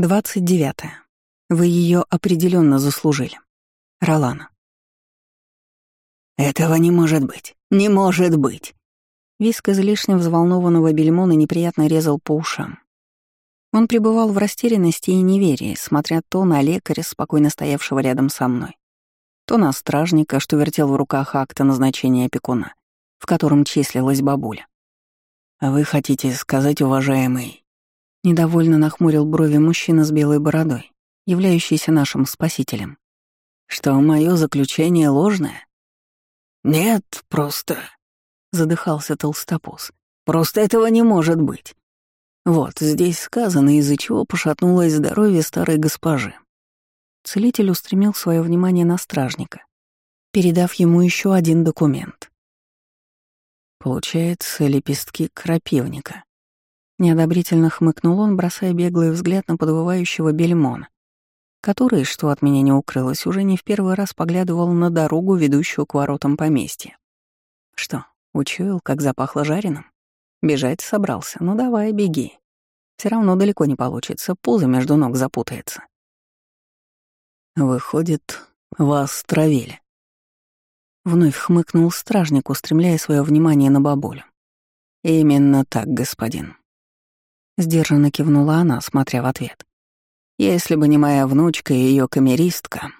Двадцать девятое. Вы ее определенно заслужили. Ролана. «Этого не может быть! Не может быть!» Виск излишне взволнованного бельмона неприятно резал по ушам. Он пребывал в растерянности и неверии, смотря то на лекаря, спокойно стоявшего рядом со мной, то на стражника, что вертел в руках акта назначения опекуна, в котором числилась бабуля. «А вы хотите сказать, уважаемый...» Недовольно нахмурил брови мужчина с белой бородой, являющийся нашим спасителем. «Что мое заключение ложное?» «Нет, просто...» — задыхался толстопуз. «Просто этого не может быть. Вот, здесь сказано, из-за чего пошатнулось здоровье старой госпожи». Целитель устремил свое внимание на стражника, передав ему еще один документ. Получается, лепестки крапивника. Неодобрительно хмыкнул он, бросая беглый взгляд на подвывающего бельмона, который, что от меня не укрылось, уже не в первый раз поглядывал на дорогу, ведущую к воротам поместья. Что, учуял, как запахло жареным? Бежать собрался? Ну давай, беги. Все равно далеко не получится, пузо между ног запутается. Выходит, вас травили. Вновь хмыкнул стражник, устремляя свое внимание на бабулю. «Именно так, господин». Сдержанно кивнула она, смотря в ответ. «Если бы не моя внучка и ее камеристка...»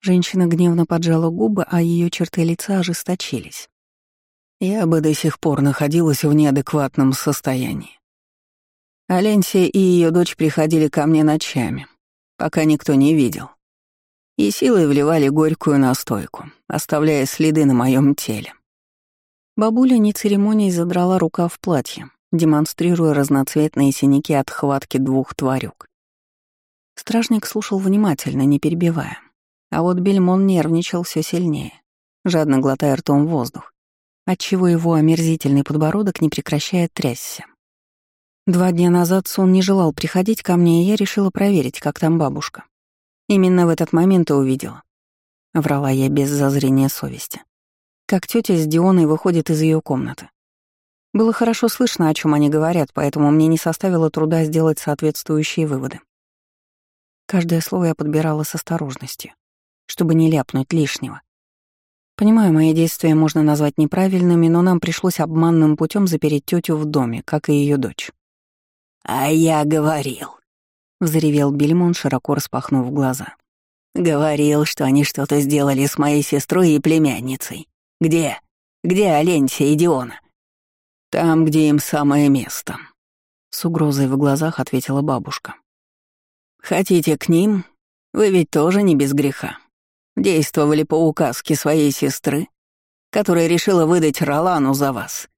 Женщина гневно поджала губы, а ее черты лица ожесточились. «Я бы до сих пор находилась в неадекватном состоянии. Аленсия и ее дочь приходили ко мне ночами, пока никто не видел и силой вливали горькую настойку, оставляя следы на моем теле. Бабуля не церемонией задрала рука в платье, демонстрируя разноцветные синяки от хватки двух тварюк. Стражник слушал внимательно, не перебивая. А вот Бельмон нервничал все сильнее, жадно глотая ртом воздух, отчего его омерзительный подбородок не прекращает трясся. Два дня назад сон не желал приходить ко мне, и я решила проверить, как там бабушка. Именно в этот момент и увидела. Врала я без зазрения совести. Как тетя с Дионой выходит из ее комнаты. Было хорошо слышно, о чем они говорят, поэтому мне не составило труда сделать соответствующие выводы. Каждое слово я подбирала с осторожностью, чтобы не ляпнуть лишнего. Понимаю, мои действия можно назвать неправильными, но нам пришлось обманным путем запереть тетю в доме, как и ее дочь. «А я говорил», — взревел Бельмон, широко распахнув глаза. «Говорил, что они что-то сделали с моей сестрой и племянницей. Где? Где Аленсия и Диона?» «Там, где им самое место», — с угрозой в глазах ответила бабушка. «Хотите к ним? Вы ведь тоже не без греха. Действовали по указке своей сестры, которая решила выдать Ролану за вас,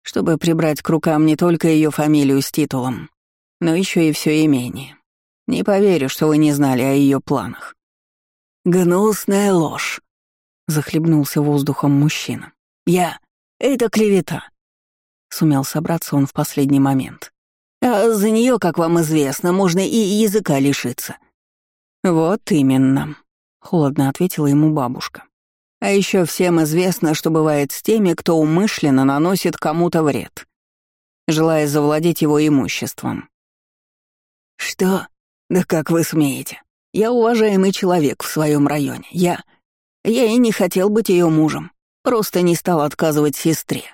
чтобы прибрать к рукам не только ее фамилию с титулом, но еще и все имение. Не поверю, что вы не знали о ее планах. Гнусная ложь, захлебнулся воздухом мужчина. Я это клевета. Сумел собраться он в последний момент. А за нее, как вам известно, можно и языка лишиться. Вот именно, холодно ответила ему бабушка. А еще всем известно, что бывает с теми, кто умышленно наносит кому-то вред, желая завладеть его имуществом. «Что? Да как вы смеете? Я уважаемый человек в своем районе. Я... Я и не хотел быть ее мужем. Просто не стал отказывать сестре».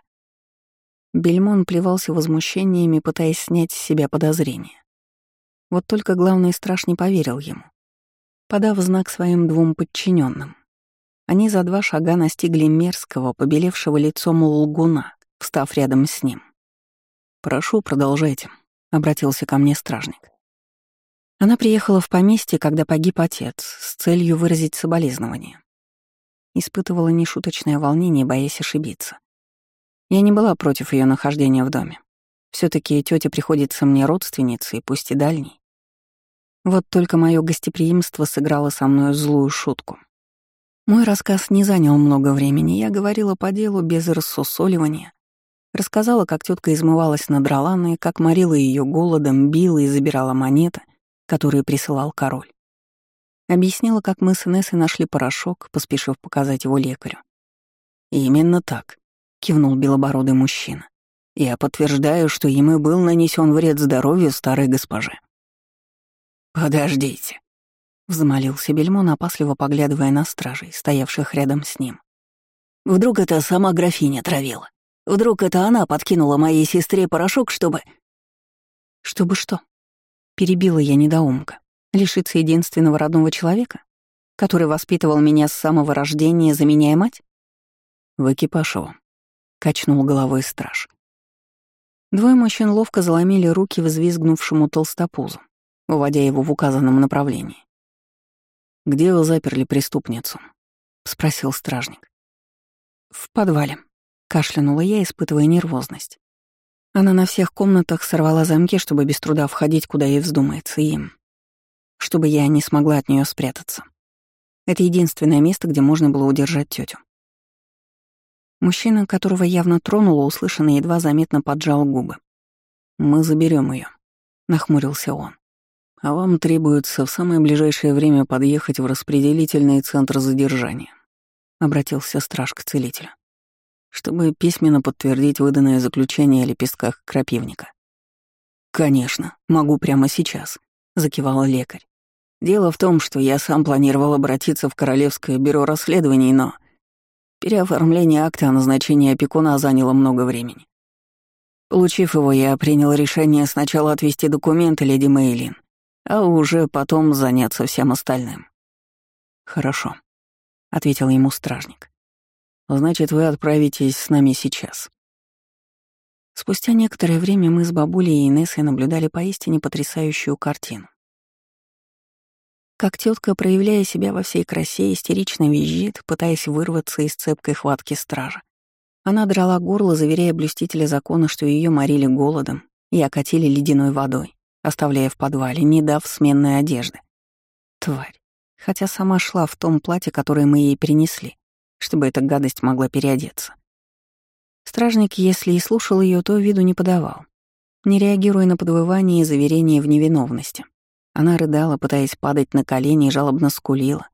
Бельмон плевался возмущениями, пытаясь снять с себя подозрения. Вот только главный страж не поверил ему. Подав знак своим двум подчиненным, они за два шага настигли мерзкого, побелевшего лицом лгуна, встав рядом с ним. «Прошу, продолжайте», — обратился ко мне стражник. Она приехала в поместье, когда погиб отец, с целью выразить соболезнование. Испытывала нешуточное волнение, боясь ошибиться. Я не была против ее нахождения в доме. все таки тетя приходится мне родственницей, пусть и дальней. Вот только мое гостеприимство сыграло со мной злую шутку. Мой рассказ не занял много времени, я говорила по делу без рассусоливания. Рассказала, как тетка измывалась над Роланой, как морила ее голодом, била и забирала монеты — которые присылал король. Объяснила, как мы с Инессой нашли порошок, поспешив показать его лекарю. «Именно так», — кивнул белобородый мужчина. «Я подтверждаю, что и был нанесен вред здоровью старой госпожи». «Подождите», — взмолился Бельмон, опасливо поглядывая на стражей, стоявших рядом с ним. «Вдруг это сама графиня травила? Вдруг это она подкинула моей сестре порошок, чтобы...» «Чтобы что?» — перебила я недоумка. «Лишиться единственного родного человека, который воспитывал меня с самого рождения, заменяя мать?» «В экипажу», — качнул головой страж. Двое мужчин ловко заломили руки взвизгнувшему толстопузу, уводя его в указанном направлении. «Где вы заперли преступницу?» — спросил стражник. «В подвале», — кашлянула я, испытывая нервозность. Она на всех комнатах сорвала замки, чтобы без труда входить, куда ей вздумается, им, чтобы я не смогла от нее спрятаться. Это единственное место, где можно было удержать тетю. Мужчина, которого явно тронуло, услышанно едва заметно поджал губы. «Мы заберем ее, нахмурился он. «А вам требуется в самое ближайшее время подъехать в распределительный центр задержания», — обратился страж к целителю, «чтобы письменно подтвердить выданное заключение о лепестках крапивника». «Конечно, могу прямо сейчас», — закивал лекарь. «Дело в том, что я сам планировал обратиться в Королевское бюро расследований, но...» Переоформление акта о назначении опекуна заняло много времени. Получив его, я принял решение сначала отвести документы леди Мейлин, а уже потом заняться всем остальным. «Хорошо», — ответил ему стражник. «Значит, вы отправитесь с нами сейчас». Спустя некоторое время мы с бабулей и Инессой наблюдали поистине потрясающую картину. Как тетка, проявляя себя во всей красе, истерично визжит, пытаясь вырваться из цепкой хватки стража. Она драла горло, заверяя блюстителя закона, что ее морили голодом и окатили ледяной водой, оставляя в подвале, не дав сменной одежды. Тварь. Хотя сама шла в том платье, которое мы ей принесли, чтобы эта гадость могла переодеться. Стражник, если и слушал ее, то виду не подавал, не реагируя на подвывание и заверение в невиновности. Она рыдала, пытаясь падать на колени и жалобно скулила,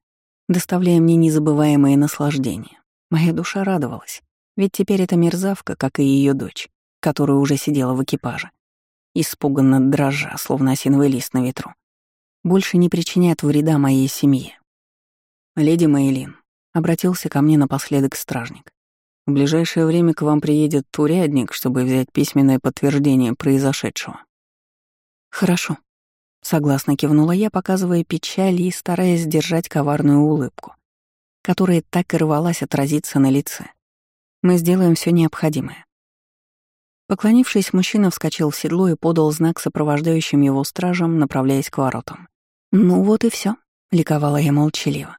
доставляя мне незабываемое наслаждение. Моя душа радовалась, ведь теперь эта мерзавка, как и ее дочь, которая уже сидела в экипаже, испуганно дрожа, словно осиновый лист на ветру, больше не причиняет вреда моей семье. «Леди Мейлин», — обратился ко мне напоследок стражник, «в ближайшее время к вам приедет урядник, чтобы взять письменное подтверждение произошедшего». «Хорошо», Согласно кивнула я, показывая печаль и стараясь сдержать коварную улыбку, которая так и рвалась отразиться на лице. Мы сделаем все необходимое. Поклонившись, мужчина вскочил в седло и подал знак сопровождающим его стражам, направляясь к воротам. «Ну вот и все, ликовала я молчаливо.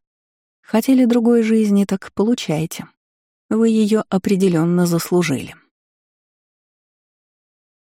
«Хотели другой жизни, так получайте. Вы ее определенно заслужили».